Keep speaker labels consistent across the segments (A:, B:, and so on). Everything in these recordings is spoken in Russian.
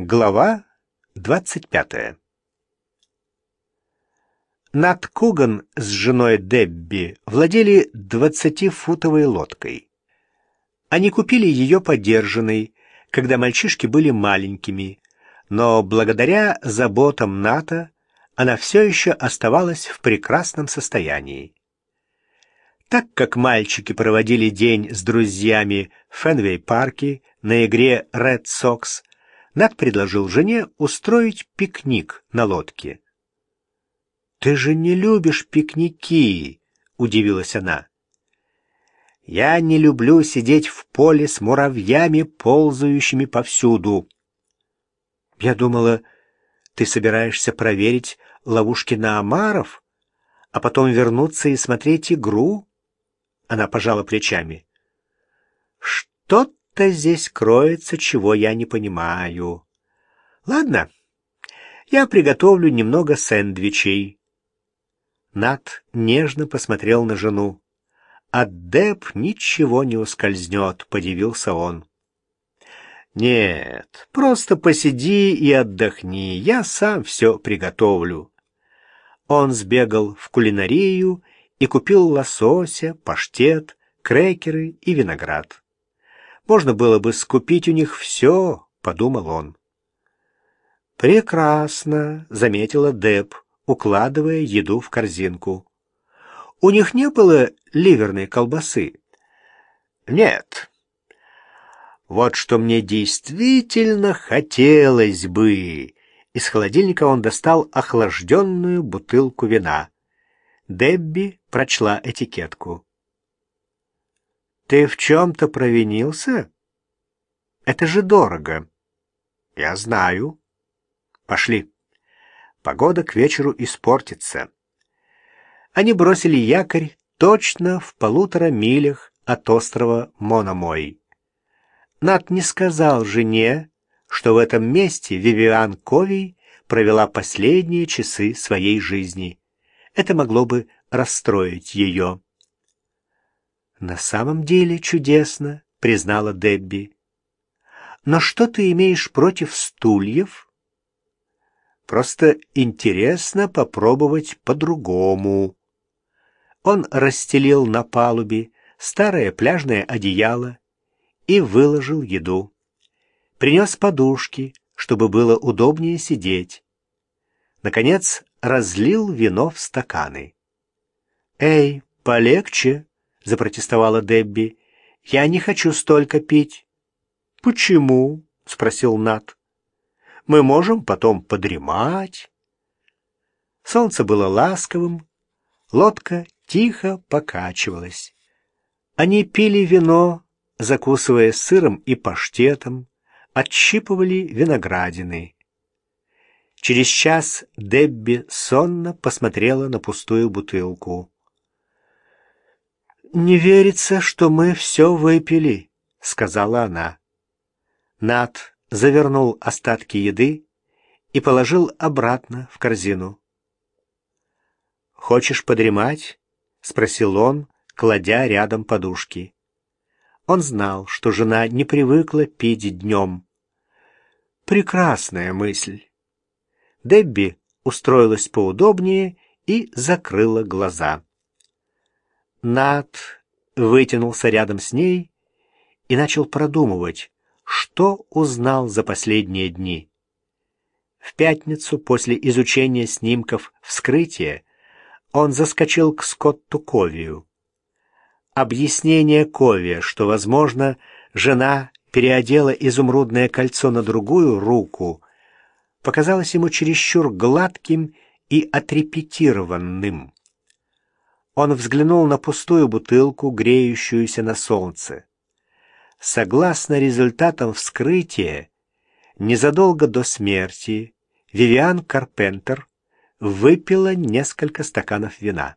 A: Глава 25 Нат Куган с женой Дебби владели двадцатифутовой лодкой. Они купили ее подержанной, когда мальчишки были маленькими, но благодаря заботам Ната она все еще оставалась в прекрасном состоянии. Так как мальчики проводили день с друзьями в Фенвей-парке на игре Red Sox, Нат предложил жене устроить пикник на лодке. «Ты же не любишь пикники!» — удивилась она. «Я не люблю сидеть в поле с муравьями, ползающими повсюду». «Я думала, ты собираешься проверить ловушки на омаров, а потом вернуться и смотреть игру?» Она пожала плечами. «Что что здесь кроется, чего я не понимаю. Ладно, я приготовлю немного сэндвичей. Нат нежно посмотрел на жену. От Деб ничего не ускользнет, подивился он. Нет, просто посиди и отдохни, я сам все приготовлю. Он сбегал в кулинарию и купил лосося, паштет, крекеры и виноград. Можно было бы скупить у них все, — подумал он. «Прекрасно», — заметила Деб, укладывая еду в корзинку. «У них не было ливерной колбасы?» «Нет». «Вот что мне действительно хотелось бы!» Из холодильника он достал охлажденную бутылку вина. Дебби прочла этикетку. Ты в чем-то провинился? Это же дорого. Я знаю. Пошли. Погода к вечеру испортится. Они бросили якорь точно в полутора милях от острова Мономой. Нат не сказал жене, что в этом месте Вивиан Ковий провела последние часы своей жизни. Это могло бы расстроить ее. «На самом деле чудесно», — признала Дебби. «Но что ты имеешь против стульев?» «Просто интересно попробовать по-другому». Он расстелил на палубе старое пляжное одеяло и выложил еду. Принес подушки, чтобы было удобнее сидеть. Наконец разлил вино в стаканы. «Эй, полегче!» Запротестовала Дебби. «Я не хочу столько пить». «Почему?» — спросил Нат. «Мы можем потом подремать». Солнце было ласковым, лодка тихо покачивалась. Они пили вино, закусывая сыром и паштетом, отщипывали виноградины. Через час Дебби сонно посмотрела на пустую бутылку. «Не верится, что мы все выпили», — сказала она. Нат завернул остатки еды и положил обратно в корзину. «Хочешь подремать?» — спросил он, кладя рядом подушки. Он знал, что жена не привыкла пить днем. Прекрасная мысль. Дебби устроилась поудобнее и закрыла глаза. Нат вытянулся рядом с ней и начал продумывать, что узнал за последние дни. В пятницу после изучения снимков вскрытия он заскочил к Скотту Ковию. Объяснение Ковия, что, возможно, жена переодела изумрудное кольцо на другую руку, показалось ему чересчур гладким и отрепетированным. Он взглянул на пустую бутылку, греющуюся на солнце. Согласно результатам вскрытия, незадолго до смерти Вивиан Карпентер выпила несколько стаканов вина.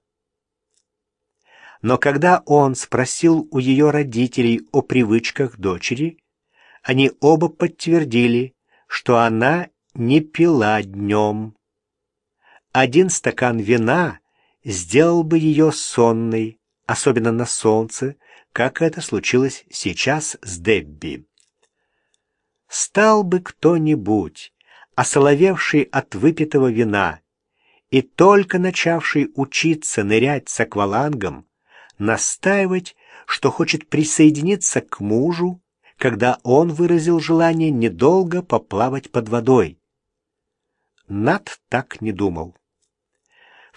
A: Но когда он спросил у ее родителей о привычках дочери, они оба подтвердили, что она не пила днем. Один стакан вина сделал бы ее сонной, особенно на солнце, как это случилось сейчас с Дебби. Стал бы кто-нибудь, осоловевший от выпитого вина и только начавший учиться нырять с аквалангом, настаивать, что хочет присоединиться к мужу, когда он выразил желание недолго поплавать под водой. Над так не думал.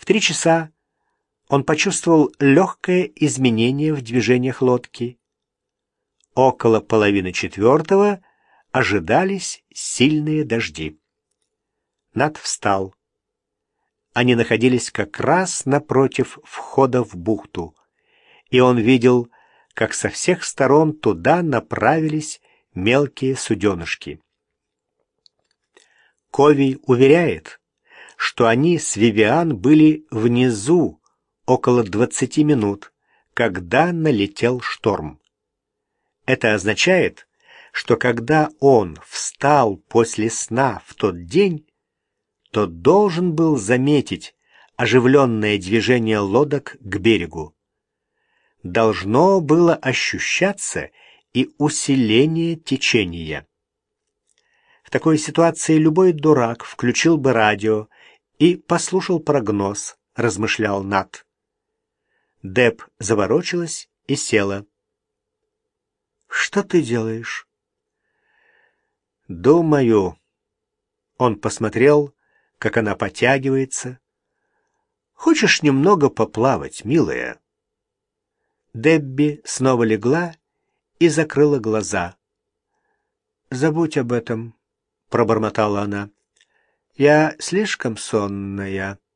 A: В три часа он почувствовал легкое изменение в движениях лодки. Около половины четвертого ожидались сильные дожди. Над встал. Они находились как раз напротив входа в бухту, и он видел, как со всех сторон туда направились мелкие суденышки. Ковий уверяет, что они с Вивиан были внизу около двадцати минут, когда налетел шторм. Это означает, что когда он встал после сна в тот день, то должен был заметить оживленное движение лодок к берегу. Должно было ощущаться и усиление течения. В такой ситуации любой дурак включил бы радио и послушал прогноз, размышлял Нат. Деб заворочилась и села. «Что ты делаешь?» «Думаю...» Он посмотрел как она потягивается. Хочешь немного поплавать, милая? Дебби снова легла и закрыла глаза. Забудь об этом, пробормотала она. Я слишком сонная.